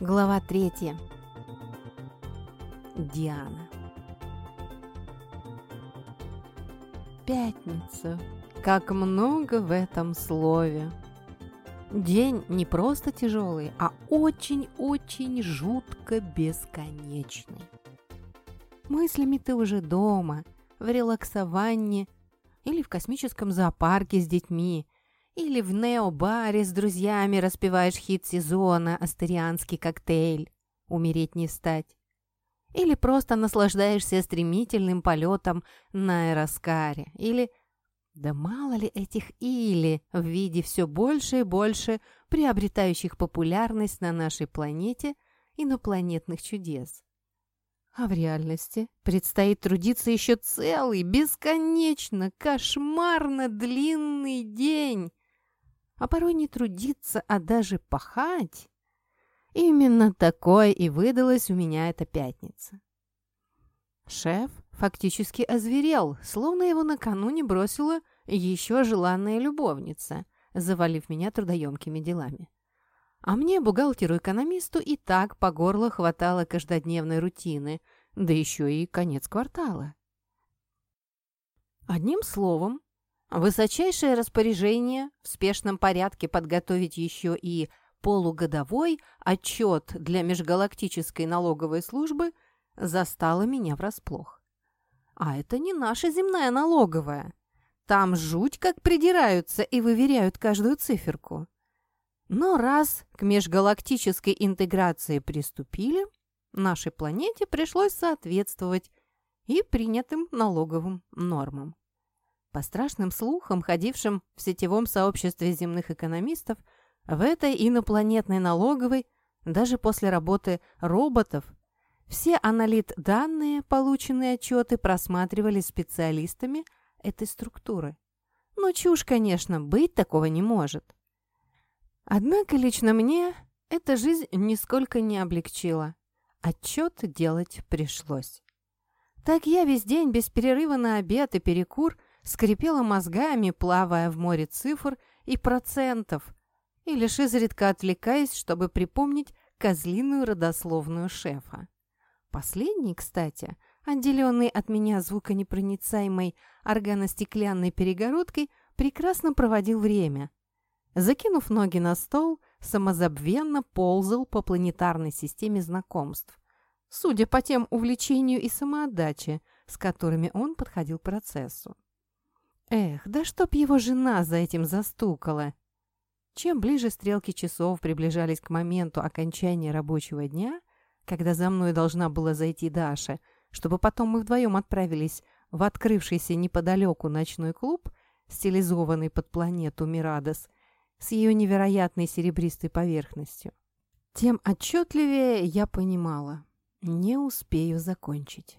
Глава третья. Диана. Пятница. Как много в этом слове. День не просто тяжелый, а очень-очень жутко бесконечный. Мыслями ты уже дома, в релаксовании или в космическом зоопарке с детьми, или в нео-баре с друзьями распиваешь хит сезона «Астерианский коктейль» «Умереть не встать». Или просто наслаждаешься стремительным полетом на аэроскаре. Или... Да мало ли этих «или» в виде все больше и больше приобретающих популярность на нашей планете инопланетных чудес. А в реальности предстоит трудиться еще целый, бесконечно, кошмарно длинный день, а порой не трудиться, а даже пахать. Именно такой и выдалась у меня эта пятница. Шеф фактически озверел, словно его накануне бросила еще желанная любовница, завалив меня трудоемкими делами. А мне, бухгалтеру-экономисту, и так по горло хватало каждодневной рутины, да еще и конец квартала. Одним словом, Высочайшее распоряжение в спешном порядке подготовить еще и полугодовой отчет для межгалактической налоговой службы застало меня врасплох. А это не наша земная налоговая. Там жуть как придираются и выверяют каждую циферку. Но раз к межгалактической интеграции приступили, нашей планете пришлось соответствовать и принятым налоговым нормам. По страшным слухам, ходившим в сетевом сообществе земных экономистов, в этой инопланетной налоговой, даже после работы роботов, все аналит-данные, полученные отчеты, просматривались специалистами этой структуры. Но чушь, конечно, быть такого не может. Однако лично мне эта жизнь нисколько не облегчила. Отчет делать пришлось. Так я весь день без перерыва на обед и перекур – скрипела мозгами, плавая в море цифр и процентов, и лишь изредка отвлекаясь, чтобы припомнить козлиную родословную шефа. Последний, кстати, отделенный от меня звуконепроницаемой органостеклянной перегородкой, прекрасно проводил время. Закинув ноги на стол, самозабвенно ползал по планетарной системе знакомств, судя по тем увлечению и самоотдаче, с которыми он подходил к процессу. Эх, да чтоб его жена за этим застукала! Чем ближе стрелки часов приближались к моменту окончания рабочего дня, когда за мной должна была зайти Даша, чтобы потом мы вдвоем отправились в открывшийся неподалеку ночной клуб, стилизованный под планету Мирадос, с ее невероятной серебристой поверхностью, тем отчетливее я понимала, не успею закончить.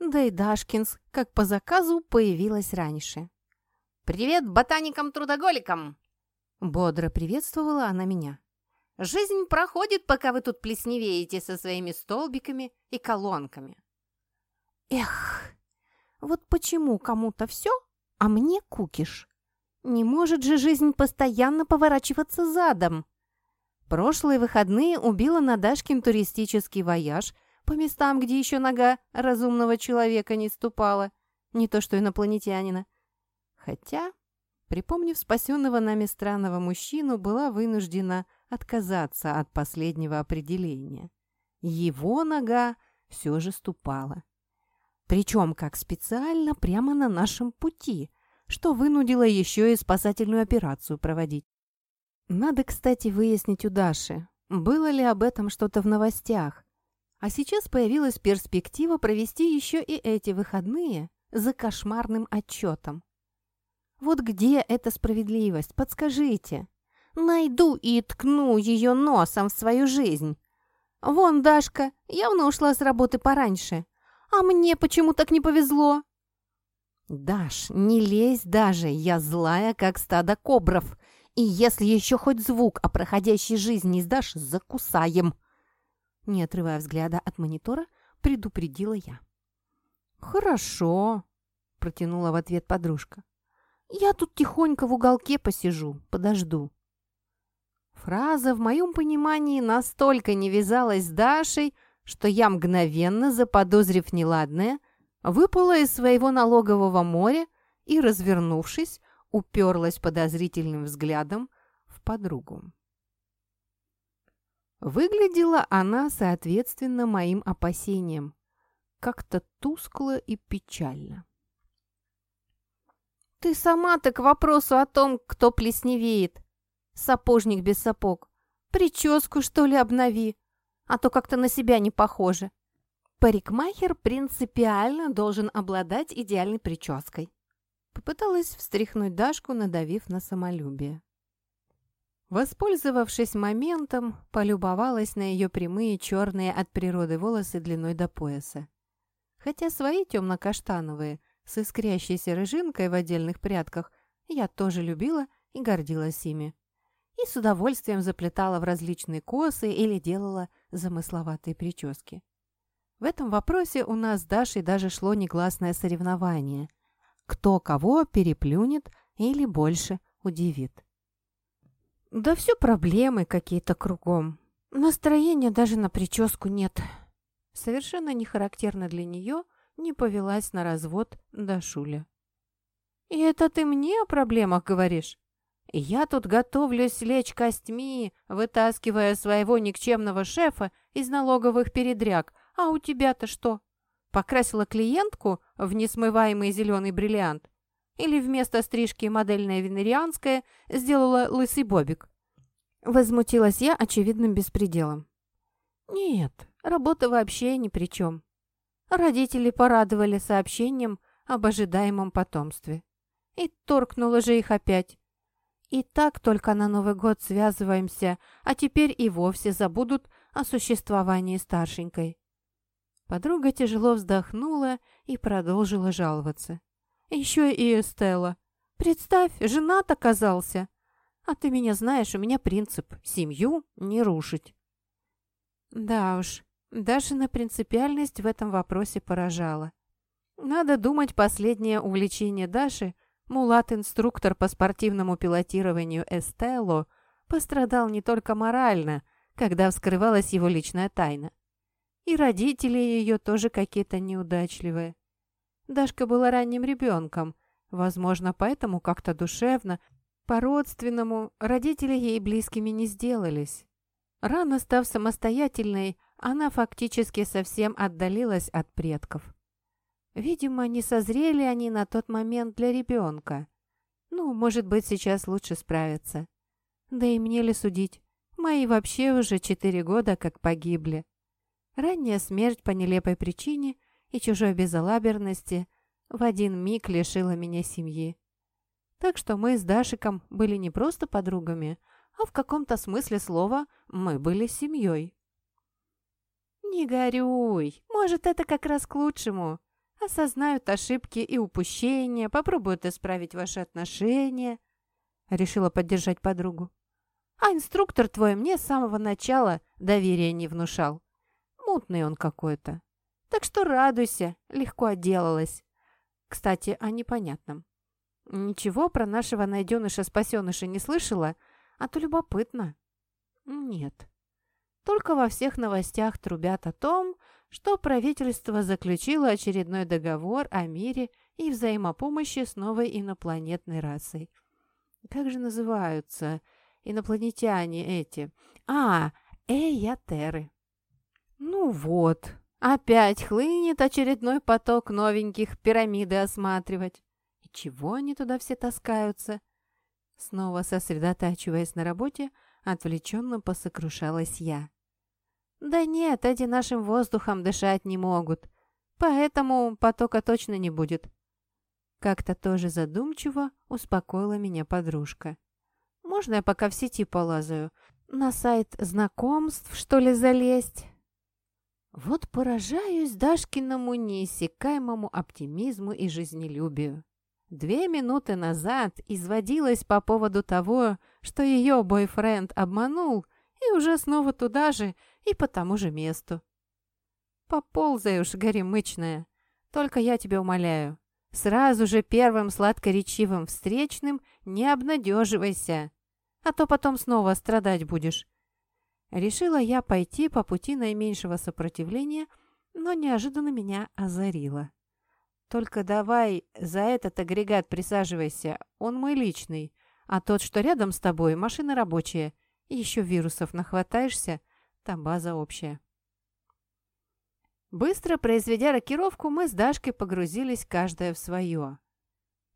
Да и Дашкинс, как по заказу, появилась раньше. «Привет ботаникам-трудоголикам!» Бодро приветствовала она меня. «Жизнь проходит, пока вы тут плесневеете со своими столбиками и колонками». «Эх, вот почему кому-то все, а мне кукиш? Не может же жизнь постоянно поворачиваться задом!» Прошлые выходные убила на Дашкин туристический вояж по местам, где еще нога разумного человека не ступала, не то что инопланетянина. Хотя, припомнив спасенного нами странного мужчину, была вынуждена отказаться от последнего определения. Его нога все же ступала. Причем как специально прямо на нашем пути, что вынудило еще и спасательную операцию проводить. Надо, кстати, выяснить у Даши, было ли об этом что-то в новостях. А сейчас появилась перспектива провести еще и эти выходные за кошмарным отчетом. Вот где эта справедливость? Подскажите. Найду и ткну ее носом в свою жизнь. Вон, Дашка, явно ушла с работы пораньше. А мне почему так не повезло? Даш, не лезь даже, я злая, как стадо кобров. И если еще хоть звук о проходящей жизни издашь, закусаем. Не отрывая взгляда от монитора, предупредила я. «Хорошо», — протянула в ответ подружка. Я тут тихонько в уголке посижу, подожду». фраза в моем понимании настолько не вязалась с Дашей, что я мгновенно, заподозрив неладное, выпала из своего налогового моря и, развернувшись, уперлась подозрительным взглядом в подругу. Выглядела она, соответственно, моим опасениям, как-то тускло и печально. «Ты сама-то к вопросу о том, кто плесневеет. Сапожник без сапог. Прическу, что ли, обнови, а то как-то на себя не похоже. Парикмахер принципиально должен обладать идеальной прической». Попыталась встряхнуть Дашку, надавив на самолюбие. Воспользовавшись моментом, полюбовалась на ее прямые черные от природы волосы длиной до пояса. Хотя свои темно-каштановые, с искрящейся рыжинкой в отдельных прядках, я тоже любила и гордилась ими. И с удовольствием заплетала в различные косы или делала замысловатые прически. В этом вопросе у нас с Дашей даже шло негласное соревнование. Кто кого переплюнет или больше удивит. Да все проблемы какие-то кругом. Настроения даже на прическу нет. Совершенно не характерно для нее не повелась на развод Дашуля. «И это ты мне о проблемах говоришь? Я тут готовлюсь лечь костьми, вытаскивая своего никчемного шефа из налоговых передряг. А у тебя-то что? Покрасила клиентку в несмываемый зеленый бриллиант? Или вместо стрижки модельная венерианская сделала лысый бобик? Возмутилась я очевидным беспределом. Нет, работа вообще ни при чем. Родители порадовали сообщением об ожидаемом потомстве. И торкнула же их опять. И так только на Новый год связываемся, а теперь и вовсе забудут о существовании старшенькой. Подруга тяжело вздохнула и продолжила жаловаться. Еще и Эстелла. Представь, женат оказался. А ты меня знаешь, у меня принцип – семью не рушить. Да уж, даже на принципиальность в этом вопросе поражала. Надо думать, последнее увлечение Даши, мулат-инструктор по спортивному пилотированию Эстелло, пострадал не только морально, когда вскрывалась его личная тайна. И родители ее тоже какие-то неудачливые. Дашка была ранним ребенком, возможно, поэтому как-то душевно, по-родственному родители ей близкими не сделались. Рано став самостоятельной, она фактически совсем отдалилась от предков. Видимо, не созрели они на тот момент для ребенка. Ну, может быть, сейчас лучше справиться. Да и мне ли судить? Мои вообще уже четыре года как погибли. Ранняя смерть по нелепой причине – и чужой безалаберности в один миг лишила меня семьи. Так что мы с Дашиком были не просто подругами, а в каком-то смысле слова мы были семьей. «Не горюй, может, это как раз к лучшему. Осознают ошибки и упущения, попробуют исправить ваши отношения», — решила поддержать подругу. «А инструктор твой мне с самого начала доверия не внушал. Мутный он какой-то. Так что радуйся, легко отделалась. Кстати, о непонятном. Ничего про нашего найденыша-спасеныша не слышала, а то любопытно. Нет. Только во всех новостях трубят о том, что правительство заключило очередной договор о мире и взаимопомощи с новой инопланетной расой. Как же называются инопланетяне эти? А, эйятеры. Ну вот, Опять хлынет очередной поток новеньких пирамиды осматривать. И чего они туда все таскаются? Снова сосредотачиваясь на работе, отвлеченно посокрушалась я. Да нет, эти нашим воздухом дышать не могут, поэтому потока точно не будет. Как-то тоже задумчиво успокоила меня подружка. Можно я пока в сети полазаю? На сайт знакомств, что ли, залезть? Вот поражаюсь Дашкиному неиссякаемому оптимизму и жизнелюбию. Две минуты назад изводилась по поводу того, что ее бойфренд обманул, и уже снова туда же и по тому же месту. Поползай уж, горемычная. Только я тебя умоляю, сразу же первым сладкоречивым встречным не обнадеживайся. а то потом снова страдать будешь. Решила я пойти по пути наименьшего сопротивления, но неожиданно меня озарило. Только давай за этот агрегат присаживайся, он мой личный, а тот, что рядом с тобой, машина рабочая. Еще вирусов нахватаешься, там база общая. Быстро произведя рокировку, мы с Дашкой погрузились каждая в свое.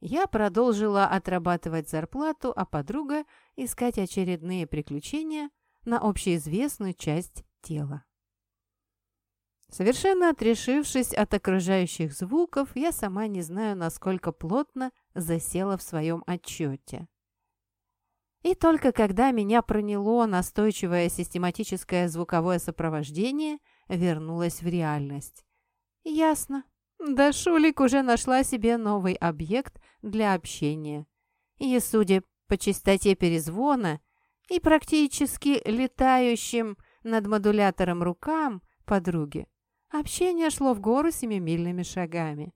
Я продолжила отрабатывать зарплату, а подруга искать очередные приключения на общеизвестную часть тела. Совершенно отрешившись от окружающих звуков, я сама не знаю, насколько плотно засела в своем отчете. И только когда меня проняло настойчивое систематическое звуковое сопровождение, вернулась в реальность. Ясно. Да Шулик уже нашла себе новый объект для общения. И, судя по частоте перезвона и практически летающим над модулятором рукам подруги, общение шло в гору семимильными шагами.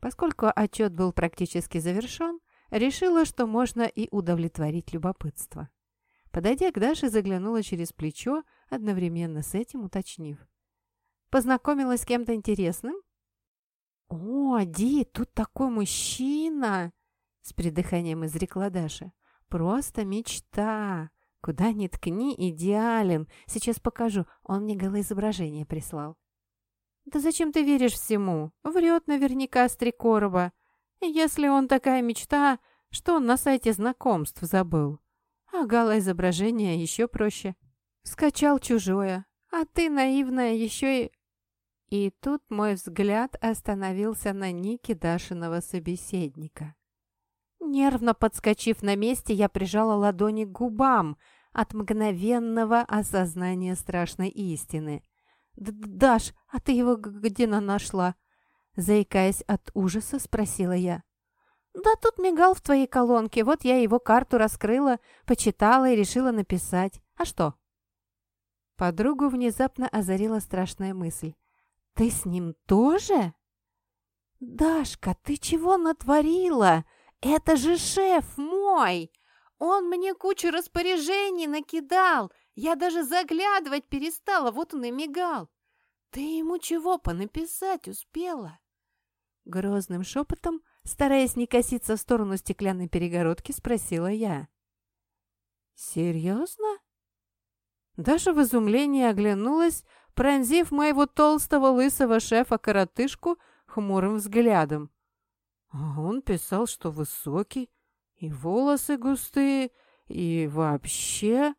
Поскольку отчет был практически завершен, решила, что можно и удовлетворить любопытство. Подойдя к Даше, заглянула через плечо, одновременно с этим уточнив. «Познакомилась с кем-то интересным?» «О, Ди, тут такой мужчина!» С придыханием изрекла Даша. «Просто мечта! Куда ни ткни, идеален! Сейчас покажу, он мне голоизображение прислал». «Да зачем ты веришь всему? Врет наверняка Стрекорова. Если он такая мечта, что он на сайте знакомств забыл. А голоизображение еще проще. Скачал чужое, а ты, наивная, еще и и тут мой взгляд остановился на нике Дашиного собеседника. Нервно подскочив на месте, я прижала ладони к губам от мгновенного осознания страшной истины. «Даш, а ты его где нашла?» Заикаясь от ужаса, спросила я. «Да тут мигал в твоей колонке, вот я его карту раскрыла, почитала и решила написать. А что?» Подругу внезапно озарила страшная мысль. «Ты с ним тоже?» «Дашка, ты чего натворила? Это же шеф мой! Он мне кучу распоряжений накидал, я даже заглядывать перестала, вот он и мигал. Ты ему чего понаписать успела?» Грозным шепотом, стараясь не коситься в сторону стеклянной перегородки, спросила я. «Серьезно?» Даша в изумлении оглянулась, пронзив моего толстого лысого шефа-коротышку хмурым взглядом. А он писал, что высокий, и волосы густые, и вообще...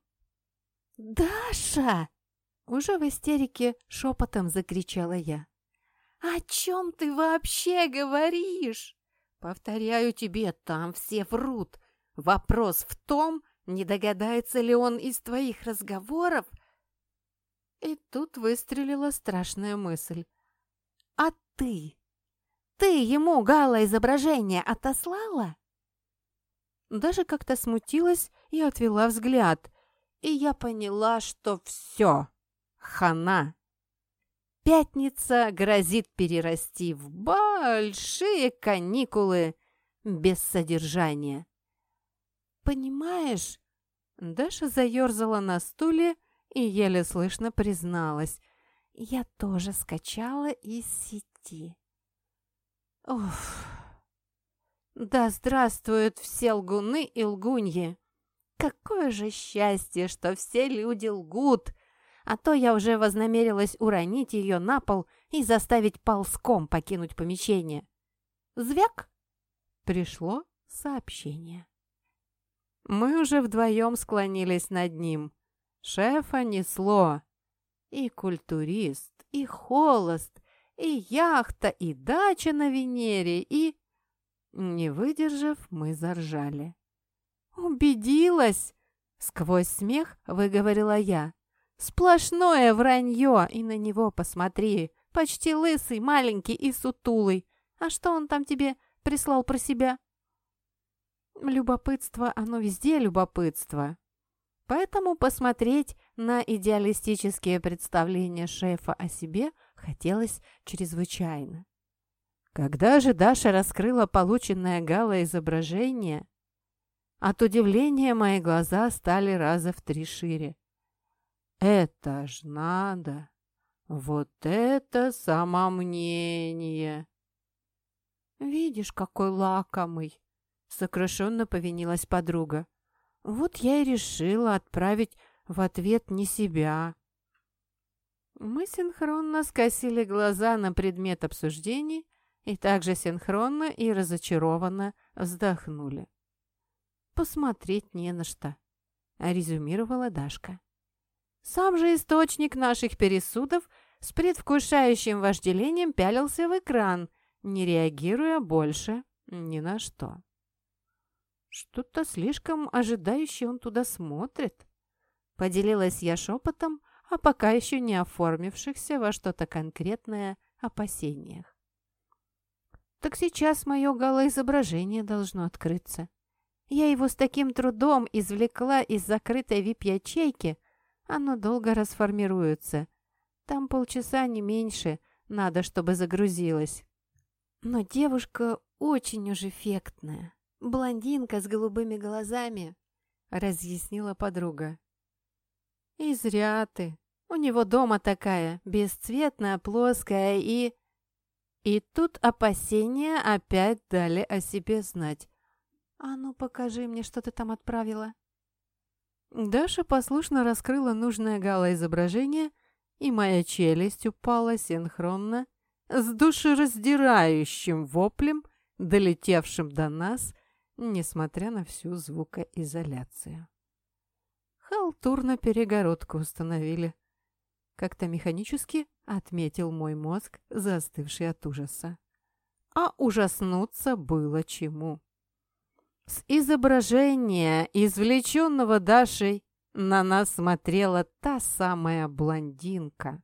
«Даша!» Уже в истерике шепотом закричала я. «О чем ты вообще говоришь?» «Повторяю тебе, там все врут. Вопрос в том, не догадается ли он из твоих разговоров, и тут выстрелила страшная мысль. «А ты? Ты ему гала изображение отослала?» Даже как-то смутилась и отвела взгляд, и я поняла, что все, хана. Пятница грозит перерасти в большие каникулы без содержания. «Понимаешь?» Даша заерзала на стуле, и еле слышно призналась. Я тоже скачала из сети. Уф. Да здравствуют все лгуны и лгуньи! Какое же счастье, что все люди лгут! А то я уже вознамерилась уронить ее на пол и заставить ползком покинуть помещение. Звяк! Пришло сообщение. Мы уже вдвоем склонились над ним. Шефа несло. И культурист, и холост, и яхта, и дача на Венере, и... Не выдержав, мы заржали. «Убедилась!» — сквозь смех выговорила я. «Сплошное вранье! И на него посмотри! Почти лысый, маленький и сутулый. А что он там тебе прислал про себя?» Любопытство, оно везде любопытство. Поэтому посмотреть на идеалистические представления шефа о себе хотелось чрезвычайно. Когда же Даша раскрыла полученное Гала изображение, От удивления мои глаза стали раза в три шире. «Это ж надо! Вот это самомнение!» «Видишь, какой лакомый!» — сокрушенно повинилась подруга. «Вот я и решила отправить в ответ не себя». Мы синхронно скосили глаза на предмет обсуждений и также синхронно и разочарованно вздохнули. «Посмотреть не на что», — резюмировала Дашка. Сам же источник наших пересудов с предвкушающим вожделением пялился в экран, не реагируя больше ни на что. Что-то слишком ожидающе он туда смотрит. Поделилась я шепотом о пока еще не оформившихся во что-то конкретное опасениях. Так сейчас мое голоизображение должно открыться. Я его с таким трудом извлекла из закрытой вип-ячейки, оно долго расформируется. Там полчаса, не меньше, надо, чтобы загрузилось. Но девушка очень уж эффектная. Блондинка с голубыми глазами, разъяснила подруга. И зря ты. У него дома такая, бесцветная, плоская и... И тут опасения опять дали о себе знать. «А ну, покажи мне, что ты там отправила». Даша послушно раскрыла нужное галоизображение, и моя челюсть упала синхронно с душераздирающим воплем, долетевшим до нас, несмотря на всю звукоизоляцию. Халтурно перегородку установили. Как-то механически отметил мой мозг, застывший от ужаса. А ужаснуться было чему. С изображения, извлеченного Дашей, на нас смотрела та самая блондинка,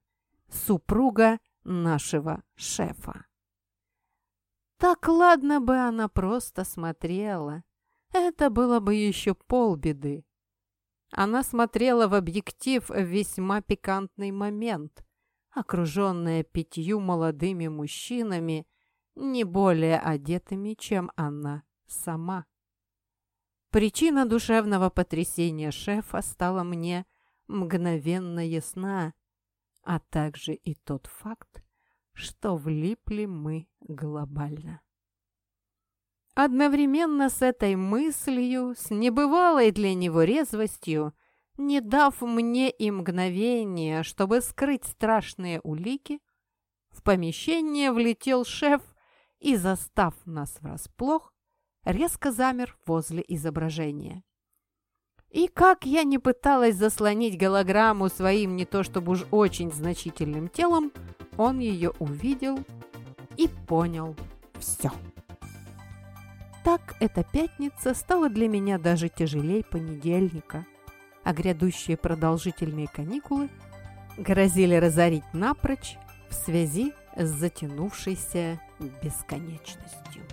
супруга нашего шефа. Так ладно бы она просто смотрела. Это было бы еще полбеды. Она смотрела в объектив весьма пикантный момент, окруженная пятью молодыми мужчинами, не более одетыми, чем она сама. Причина душевного потрясения шефа стала мне мгновенно ясна, а также и тот факт, что влипли мы глобально. Одновременно с этой мыслью, с небывалой для него резвостью, не дав мне и мгновения, чтобы скрыть страшные улики, в помещение влетел шеф и, застав нас врасплох, резко замер возле изображения. И как я не пыталась заслонить голограмму своим не то чтобы уж очень значительным телом, он ее увидел и понял все. Так эта пятница стала для меня даже тяжелее понедельника, а грядущие продолжительные каникулы грозили разорить напрочь в связи с затянувшейся бесконечностью.